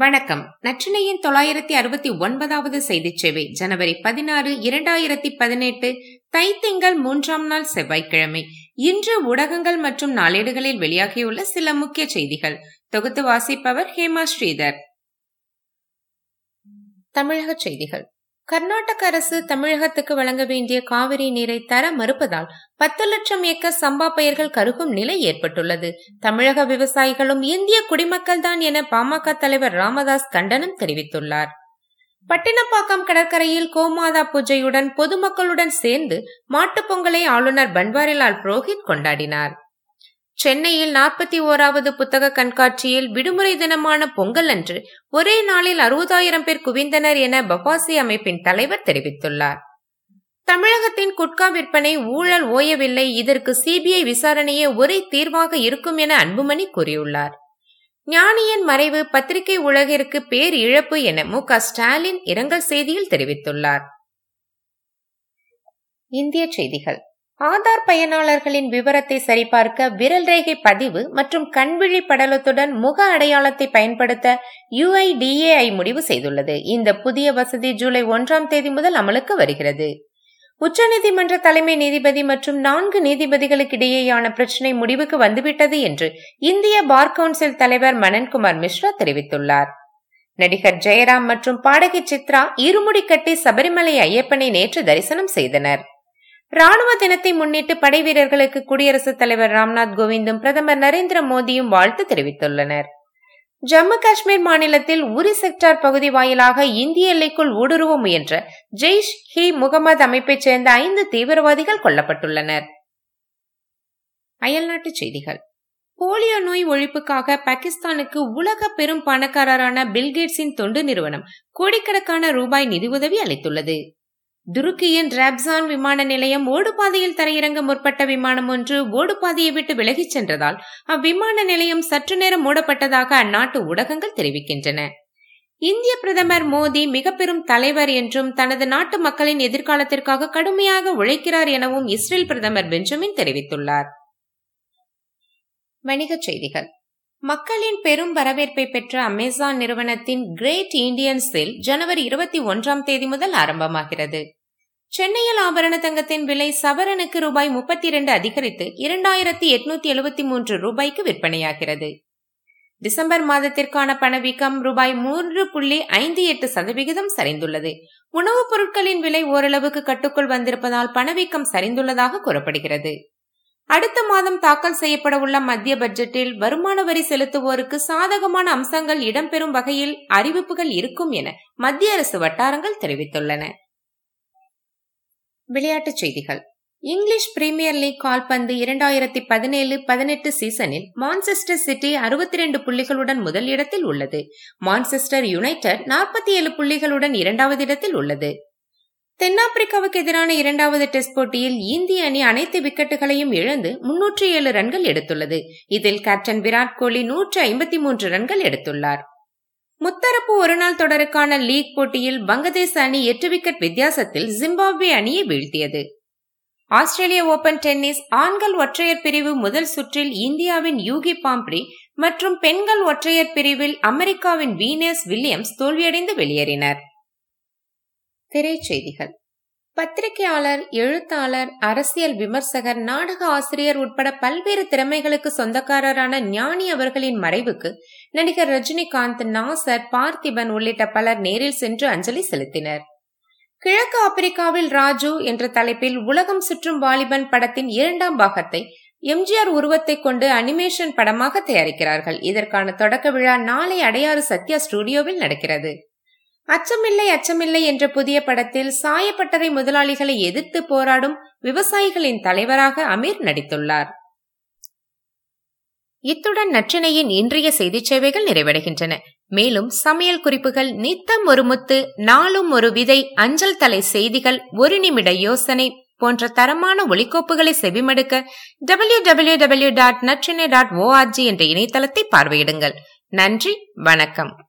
வணக்கம். நற்றினையின் தொள்ளாயிரத்தி அறுபத்தி ஒன்பதாவது செய்தி சேவை ஜனவரி பதினாறு இரண்டாயிரத்தி பதினெட்டு தைத்திங்கள் மூன்றாம் நாள் செவ்வாய்க்கிழமை. இன்று ஊடகங்கள் மற்றும் நாளேடுகளில் வெளியாகியுள்ள சில முக்கிய செய்திகள். தொகுத்து வாசிப்பவர் ஹேமா ஸ்ரீதர். தமிழக செய்திகள். கர்நாடக அரசு தமிழகத்துக்கு வழங்க வேண்டிய காவிரி நீரை தர மறுப்பதால் பத்து லட்சம் ஏக்கர் சம்பா பயிர்கள் கருகும் நிலை ஏற்பட்டுள்ளது. தமிழக விவசாயிகளும் இந்திய குடிமக்கள் தான் என பாமக தலைவர் ராமதாஸ் கண்டனம் தெரிவித்துள்ளார். பட்டினப்பாக்கம் கடற்கரையில் கோமாதா பூஜையுடன் பொதுமக்களுடன் சேர்ந்து மாட்டுப் பொங்கலை ஆளுநர் பன்வாரிலால் புரோஹித் கொண்டாடினார். சென்னையில் நாற்பத்தி ஓராவது புத்தக கண்காட்சியில் விடுமுறை தினமான பொங்கல் அன்று ஒரே நாளில் அறுபதாயிரம் பேர் குவிந்தனர் என பபாசி அமைப்பின் தலைவர் தெரிவித்துள்ளார். தமிழகத்தின் குட்கா விற்பனை ஊழல் ஓயவில்லை இதற்கு சிபிஐ விசாரணையே ஒரே தீர்வாக இருக்கும் என அன்புமணி கூறியுள்ளார். ஞானியின் மறைவு பத்திரிகை உலகிற்கு பேர் இழப்பு என மு ஸ்டாலின் இரங்கல் செய்தியில் தெரிவித்துள்ளார். இந்திய செய்திகள். ஆதார் பயனாளர்களின் விவரத்தை சரிபார்க்க விரல் ரேகை பதிவு மற்றும் கண்விழி படலத்துடன் முக அடையாளத்தை பயன்படுத்த யுஐடிஏஐ முடிவு செய்துள்ளது. இந்த புதிய வசதி ஜூலை ஒன்றாம் தேதி முதல் அமலுக்கு வருகிறது. உச்சநீதிமன்ற தலைமை நீதிபதி மற்றும் நான்கு நீதிபதிகளுக்கிடையேயான பிரச்சினை முடிவுக்கு வந்துவிட்டது என்று இந்திய பார் கவுன்சில் தலைவர் மனன்குமார் மிஸ்ரா தெரிவித்துள்ளார். நடிகர் ஜெயராம் மற்றும் பாடகி சித்ரா இருமுடி கட்டி சபரிமலை ஐயப்பனை நேற்று தரிசனம் செய்தனர். ராணுவ தினத்தை முன்னிட்டு படை வீரர்களுக்கு குடியரசுத் தலைவர் ராம்நாத் கோவிந்தும் பிரதமர் நரேந்திர மோடியும் வாழ்த்து தெரிவித்துள்ளனர். ஜம்மு காஷ்மீர் மாநிலத்தில் உரி செக்டார் பகுதி வாயிலாக இந்திய எல்லைக்குள் ஊடுருவ முயன்ற ஜெய்ஷ் ஹி முகமது அமைப்பைச் சேர்ந்த ஐந்து தீவிரவாதிகள் கொல்லப்பட்டுள்ளனர். அயல்நாட்டுச் செய்திகள். போலியோ நோய் ஒழிப்புக்காக பாகிஸ்தானுக்கு உலக பெரும் பணக்காரரான பில்கேட்ஸின் தொண்டு நிறுவனம் கோடிக்கணக்கான ரூபாய் நிதியுதவி அளித்துள்ளது. துருக்கியின் ராப்சான் விமான நிலையம் ஓடுபாதையில் தரையிறங்க முற்பட்ட விமானம் ஒன்று ஓடுபாதையை விட்டு விலகிச் சென்றதால் அவ்விமான நிலையம் சற்று நேரம் மூடப்பட்டதாக அந்நாட்டு ஊடகங்கள் தெரிவிக்கின்றன. இந்திய பிரதமர் மோடி மிக பெரும் தலைவர் என்றும் தனது நாட்டு மக்களின் எதிர்காலத்திற்காக கடுமையாக உழைக்கிறார் எனவும் இஸ்ரேல் பிரதமர் பெஞ்சமின் தெரிவித்துள்ளார். வணிகச் செய்திகள். மக்களின் பெரும் வரவேற்பை பெற்ற அமேசான் நிறுவனத்தின் கிரேட் இண்டியன் சேல் ஜனவரி இருபத்தி ஒன்றாம் தேதி முதல் ஆரம்பமாகிறது. சென்னையில் ஆபரண தங்கத்தின் விலை சவரனுக்கு ரூபாய் முப்பத்தி இரண்டு அதிகரித்து இரண்டாயிரத்தி எட்நூத்தி எழுபத்தி மூன்று ரூபாய்க்கு விற்பனையாகிறது. டிசம்பர் மாதத்திற்கான பணவீக்கம் ரூபாய் மூன்று புள்ளி ஐந்து எட்டு சதவிகிதம் சரிந்துள்ளது. உணவுப் பொருட்களின் விலை ஓரளவுக்கு கட்டுக்குள் வந்திருப்பதால் பணவீக்கம் சரிந்துள்ளதாக கூறப்படுகிறது. அடுத்த மாதம் தாக்கல் செய்யப்பட உள்ள மத்திய பட்ஜெட்டில் வருமான வரி செலுத்துவோருக்கு சாதகமான அம்சங்கள் இடம்பெறும் வகையில் அறிவிப்புகள் இருக்கும் என மத்திய அரசு வட்டாரங்கள் தெரிவித்துள்ளன. விளையாட்டுச் செய்திகள். இங்கிலீஷ் பிரீமியர் லீக் கால்பந்து இரண்டாயிரத்தி பதினேழு பதினெட்டு சீசனில் மான்செஸ்டர் சிட்டி அறுபத்தி ரெண்டு புள்ளிகளுடன் முதல் இடத்தில் உள்ளது. மான்செஸ்டர் யுனைடெட் நாற்பத்தி ஏழு புள்ளிகளுடன் இரண்டாவது இடத்தில் உள்ளது. தென்னாப்பிரிக்காவுக்கு எதிரான இரண்டாவது டெஸ்ட் போட்டியில் இந்திய அணி அனைத்து விக்கெட்டுகளையும் இழந்து முன்னூற்றி ஏழு ரன்கள் எடுத்துள்ளது. இதில் கேப்டன் விராட் கோலி நூற்று ஐம்பத்தி மூன்று ரன்கள் எடுத்துள்ளார். முத்தரப்பு ஒருநாள் தொடருக்கான லீக் போட்டியில் வங்கதேச அணி எட்டு விக்கெட் வித்தியாசத்தில் ஜிம்பாப்வே அணியை வீழ்த்தியது. ஆஸ்திரேலிய ஓபன் டென்னிஸ் ஆண்கள் ஒற்றையர் பிரிவு முதல் சுற்றில் இந்தியாவின் யூகி பாம்ப்ரி மற்றும் பெண்கள் ஒற்றையர் பிரிவில் அமெரிக்காவின் வீனஸ் வில்லியம்ஸ் தோல்வியடைந்து வெளியேறினர். திரைச்செய்திகள். பத்திரிகையாளர் எழுத்தாளர் அரசியல் விமர்சகர் நாடக ஆசிரியர் உட்பட பல்வேறு திறமைகளுக்கு சொந்தக்காரரான ஞானி அவர்களின் மறைவுக்கு நடிகர் ரஜினிகாந்த் நாசர் பார்த்திபன் உள்ளிட்ட பலர் நேரில் சென்று அஞ்சலி செலுத்தினர். கிழக்கு ஆப்பிரிக்காவில் ராஜு என்ற தலைப்பில் உலகம் சுற்றும் வாலிபன் படத்தின் இரண்டாம் பாகத்தை எம்ஜிஆர் உருவத்தை கொண்டு அனிமேஷன் படமாக தயாரிக்கிறார்கள். இதற்கான தொடக்க விழா நாளை அடையாறு சத்யா ஸ்டுடியோவில் நடக்கிறது. அச்சமில்லை அச்சமில்லை என்ற புதிய படத்தில் சாயப்பட்டறை முதலாளிகளை எதிர்த்து போராடும் விவசாயிகளின் தலைவராக அமீர் நடித்துள்ளார். இத்துடன் நற்றினையின் இன்றைய செய்தி சேவைகள் நிறைவடைகின்றன. மேலும் சமையல் குறிப்புகள் நித்தம் ஒரு முத்து நாளும் ஒரு விதை அஞ்சல் தலை செய்திகள் ஒரு நிமிட யோசனை போன்ற தரமான ஒலிக்கோப்புகளை செவிமடுக்க W W W dot Natrinai dot ORG என்ற இணையதளத்தை பார்வையிடுங்கள். நன்றி வணக்கம்.